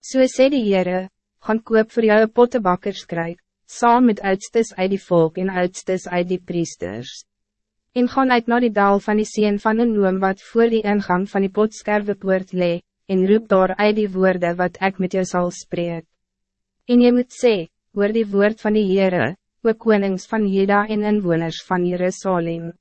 So sê die Heere, gaan koop voor jou een pottebakkerskruik, saam met uitstes uit die volk en uitstes uit die priesters. En gaan uit naar die dal van die sien van een noem wat voor die ingang van die potskerwe poort lee, en roep daar uit die woorden wat ik met jou zal spreek. En je moet sê, hoor die woord van die Heere, ook konings van Jeda en inwoners van Jerusalem.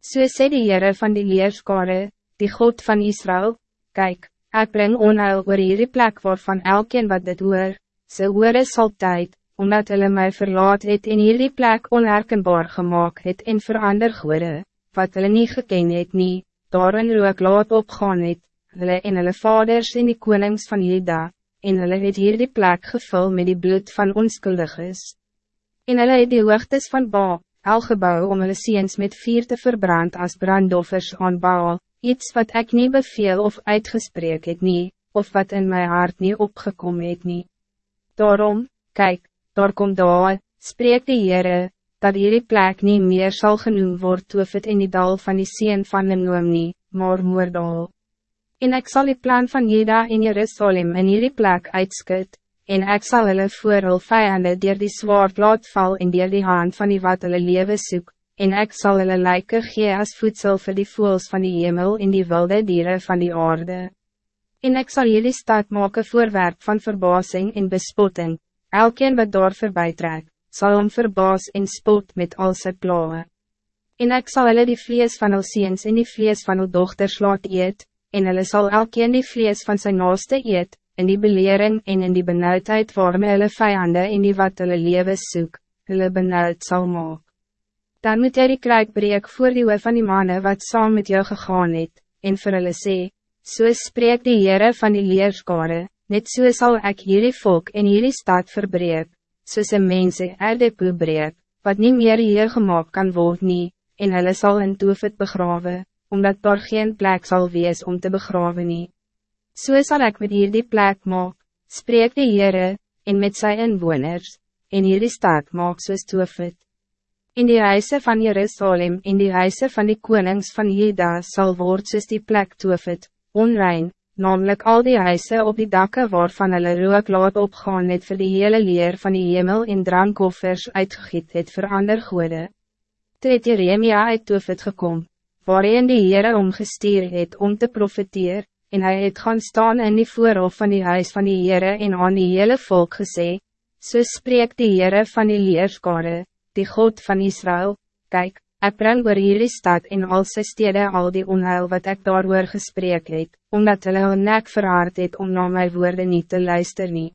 So sê die Heere van die Leerskare, die God van Israël, kijk, ik breng onheil oor hierdie plek waarvan elkeen wat dit hoor, sy hoor is altyd, omdat hulle my verlaat het en hierdie plek onherkenbaar gemaakt het en verander goede, wat hulle nie geken het nie, daarin rook laat opgaan het, hulle en hulle vaders en die konings van Juda, en hulle het hierdie plek gevul met die bloed van onskuldiges. En hulle het die hoogtes van Baal, el gebouw om hulle seens met vier te verbrand als brandoffers aan Baal, iets wat ik niet beveel of uitgesprek het nie, of wat in mijn hart niet opgekomen het nie. Daarom, kijk, daar kom daar, spreek die Heere, dat hierdie plek niet meer zal genoemd worden of het in die dal van die sien van een noem nie, maar moordal. En ik zal die plan van Jeda in Jerusalem in hierdie plek uitskut, en ik zal hulle voor hul vijanden dier die zwaard laat val en dier die hand van die wat hulle lewe soek, en ik zal hulle lijken gee as voedsel voor die voels van die hemel en die wilde dieren van die aarde. En ik zal jullie stad maken voorwerp van verbazing en bespotting, elkeen wat daar voorbij trek, zal hem verbaas en spot met al sy plawe. En ik zal hulle die vlees van hul seens en die vlees van hul dochters laat eet, en hulle sal elkeen die vlees van zijn naaste eet, in die belering en in die benauwdheid waarmee hulle vijanden en die wat hulle lewe soek, hulle benauwd sal maak dan moet jy die kruik breek voor die van die mannen wat saam met jou gegaan het, en vir hulle sê, so spreek die Heere van die leerskare, net so sal ek hierdie volk en hierdie stad verbreek, soos een mense erdepoe breek, wat niet meer hier gemaakt kan worden nie, en hulle sal in toefit begrawe, omdat daar geen plek zal wees om te begraven nie. So sal ek met hierdie plek maak, spreek die Heere, en met sy inwoners, en hierdie stad maak soos toefit. In die huise van Jerusalem en die huise van die konings van Juda zal word soos die plek toefit, onrein, namelijk al die huise op die dakken waarvan hulle rook laat opgaan het vir die hele leer van die hemel en drankoffers uitgegiet het vir ander goede. Toe het Jeremia uit toefit gekom, waarin die Heere omgestuur het om te profiteer, en hij het gaan staan in die voorhof van die huis van die Heere en aan die hele volk gesê, so spreek die Heere van die leerskare, die God van Israël, kijk, ik breng oor hierdie stad en al sy stede al die onheil wat ik daar oor gesprek het, omdat hulle hun nek verhaard het om na my woorden niet te luisteren.